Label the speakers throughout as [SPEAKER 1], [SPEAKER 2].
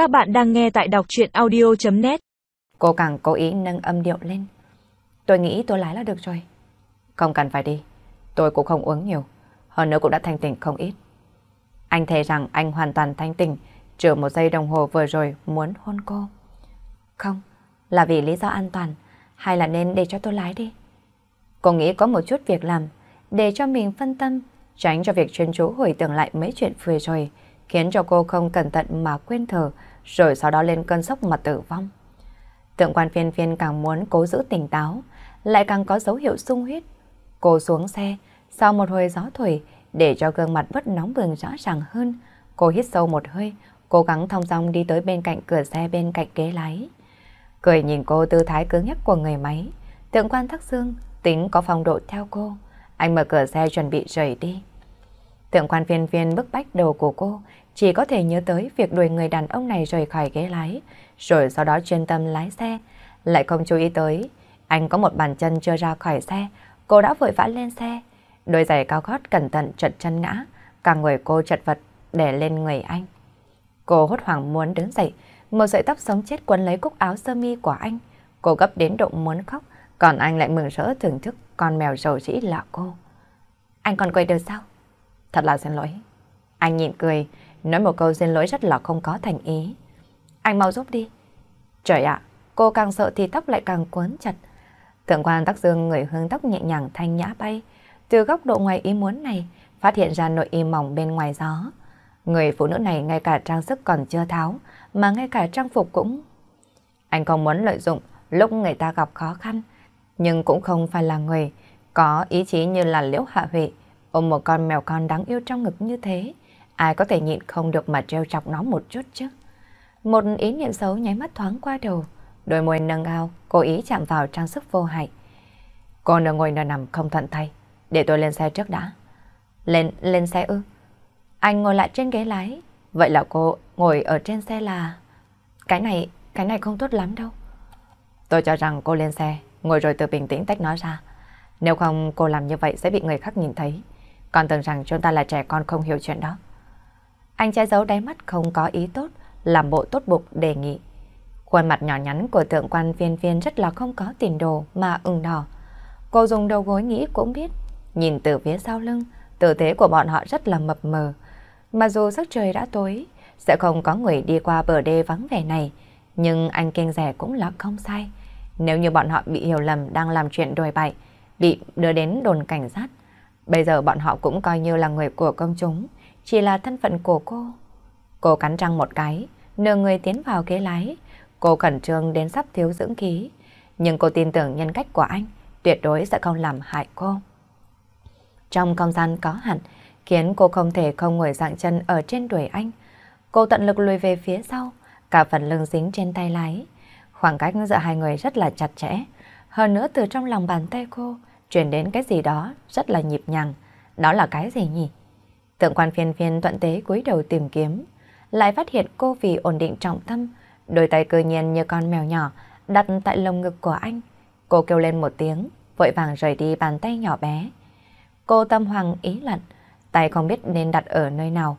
[SPEAKER 1] Các bạn đang nghe tại đọc chuyện audio.net
[SPEAKER 2] Cô càng cố ý nâng âm điệu lên. Tôi nghĩ tôi lái là được rồi. Không cần phải đi. Tôi cũng không uống nhiều. Hơn nữa cũng đã thanh tỉnh không ít. Anh thề rằng anh hoàn toàn thanh tỉnh, trừ một giây đồng hồ vừa rồi muốn hôn cô. Không, là vì lý do an toàn, hay là nên để cho tôi lái đi. Cô nghĩ có một chút việc làm, để cho mình phân tâm, tránh cho việc chuyên chú hồi tưởng lại mấy chuyện vừa rồi, khiến cho cô không cẩn thận mà quên thở, rồi sau đó lên cơn sốc mà tử vong. Tượng quan phiên phiên càng muốn cố giữ tỉnh táo, lại càng có dấu hiệu sung huyết. Cô xuống xe, sau một hồi gió thổi, để cho gương mặt bớt nóng bừng rõ ràng hơn, cô hít sâu một hơi, cố gắng thong dong đi tới bên cạnh cửa xe bên cạnh ghế lái. Cười nhìn cô tư thái cứng nhắc của người máy, tượng quan thắc dương tính có phong độ theo cô. Anh mở cửa xe chuẩn bị rời đi. Tượng quan viên viên bức bách đầu của cô, chỉ có thể nhớ tới việc đuổi người đàn ông này rời khỏi ghế lái, rồi sau đó chuyên tâm lái xe, lại không chú ý tới. Anh có một bàn chân chưa ra khỏi xe, cô đã vội vã lên xe. Đôi giày cao gót cẩn thận trật chân ngã, cả người cô chật vật để lên người anh. Cô hốt hoảng muốn đứng dậy, một sợi tóc sống chết quấn lấy cúc áo sơ mi của anh. Cô gấp đến độ muốn khóc, còn anh lại mừng rỡ thưởng thức con mèo rầu rĩ lạ cô. Anh còn quay được sao? Thật là xin lỗi. Anh nhịn cười, nói một câu xin lỗi rất là không có thành ý. Anh mau giúp đi. Trời ạ, cô càng sợ thì tóc lại càng cuốn chặt. Thượng quan tắc dương người hướng tóc nhẹ nhàng thanh nhã bay. Từ góc độ ngoài ý muốn này, phát hiện ra nội y mỏng bên ngoài gió. Người phụ nữ này ngay cả trang sức còn chưa tháo, mà ngay cả trang phục cũng... Anh không muốn lợi dụng lúc người ta gặp khó khăn, nhưng cũng không phải là người có ý chí như là Liễu Hạ Huệ, ôm một con mèo con đáng yêu trong ngực như thế. Ai có thể nhịn không được mà treo chọc nó một chút chứ. Một ý niệm xấu nháy mắt thoáng qua đầu, đôi môi nâng ao, cố ý chạm vào trang sức vô hại. Cô nửa ngồi nửa nằm không thuận tay, để tôi lên xe trước đã. Lên, lên xe ư? Anh ngồi lại trên ghế lái, vậy là cô ngồi ở trên xe là... Cái này, cái này không tốt lắm đâu. Tôi cho rằng cô lên xe, ngồi rồi từ bình tĩnh tách nó ra. Nếu không cô làm như vậy sẽ bị người khác nhìn thấy. Còn tưởng rằng chúng ta là trẻ con không hiểu chuyện đó. Anh che giấu đáy mắt không có ý tốt, làm bộ tốt bụng đề nghị. Khuôn mặt nhỏ nhắn của tượng quan viên viên rất là không có tiền đồ mà ửng đỏ. Cô dùng đầu gối nghĩ cũng biết, nhìn từ phía sau lưng, tư thế của bọn họ rất là mập mờ. Mà dù sắc trời đã tối, sẽ không có người đi qua bờ đê vắng vẻ này, nhưng anh kinh rẻ cũng là không sai. Nếu như bọn họ bị hiểu lầm đang làm chuyện đồi bại, bị đưa đến đồn cảnh sát, bây giờ bọn họ cũng coi như là người của công chúng, chỉ là thân phận của cô. Cô cắn răng một cái, nửa người tiến vào ghế lái, cô khẩn trương đến sắp thiếu dưỡng khí, nhưng cô tin tưởng nhân cách của anh tuyệt đối sẽ không làm hại cô. Trong không gian có hạn, khiến cô không thể không ngồi dạng chân ở trên đuổi anh. Cô tận lực lùi về phía sau, cả phần lưng dính trên tay lái. Khoảng cách giữa hai người rất là chặt chẽ. Hơn nữa từ trong lòng bàn tay cô, truyền đến cái gì đó rất là nhịp nhàng. Đó là cái gì nhỉ? Tượng quan phiên phiên thuận tế cúi đầu tìm kiếm, lại phát hiện cô vì ổn định trọng tâm, đôi tay cơ nhiên như con mèo nhỏ đặt tại lồng ngực của anh. Cô kêu lên một tiếng, vội vàng rời đi bàn tay nhỏ bé. Cô tâm hoàng ý lận, tay không biết nên đặt ở nơi nào.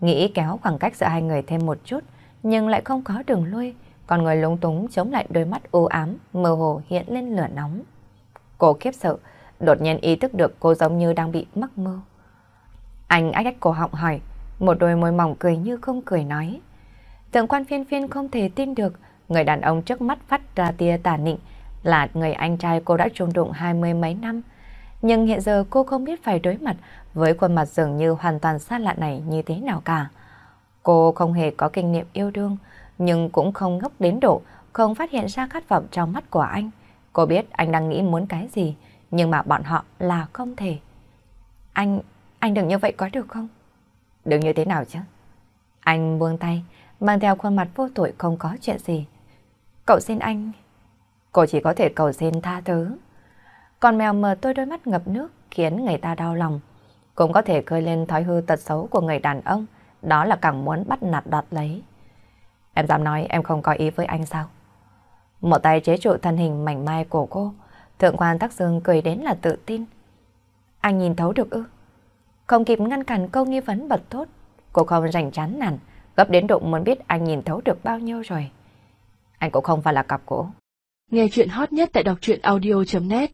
[SPEAKER 2] Nghĩ kéo khoảng cách giữa hai người thêm một chút, nhưng lại không có đường lui, còn người lúng túng chống lại đôi mắt u ám, mơ hồ hiện lên lửa nóng. Cô khiếp sợ, đột nhiên ý thức được cô giống như đang bị mắc mơ. Anh ách ách cổ họng hỏi, một đôi môi mỏng cười như không cười nói. Tượng quan phiên phiên không thể tin được, người đàn ông trước mắt phát ra tia tà nịnh là người anh trai cô đã chung đụng hai mươi mấy năm. Nhưng hiện giờ cô không biết phải đối mặt với khuôn mặt dường như hoàn toàn xa lạ này như thế nào cả. Cô không hề có kinh nghiệm yêu đương, nhưng cũng không ngốc đến độ không phát hiện ra khát vọng trong mắt của anh. Cô biết anh đang nghĩ muốn cái gì, nhưng mà bọn họ là không thể. Anh, anh đừng như vậy có được không? Đừng như thế nào chứ? Anh buông tay, mang theo khuôn mặt vô tội không có chuyện gì. Cậu xin anh... Cô chỉ có thể cầu xin tha thứ. Con mèo mờ tôi đôi mắt ngập nước khiến người ta đau lòng. Cũng có thể khơi lên thói hư tật xấu của người đàn ông, đó là càng muốn bắt nạt đoạt lấy. Em dám nói em không có ý với anh sao? Một tay chế trụ thân hình mảnh mai của cô, thượng quan tắc dương cười đến là tự tin. Anh nhìn thấu được ư? Không kịp ngăn cản câu nghi vấn bật thốt, cô không rảnh chán nản, Gấp đến độ muốn biết anh nhìn thấu được bao nhiêu rồi. Anh cũng không phải là cặp cổ
[SPEAKER 1] Nghe chuyện hot nhất tại đọc truyện audio.net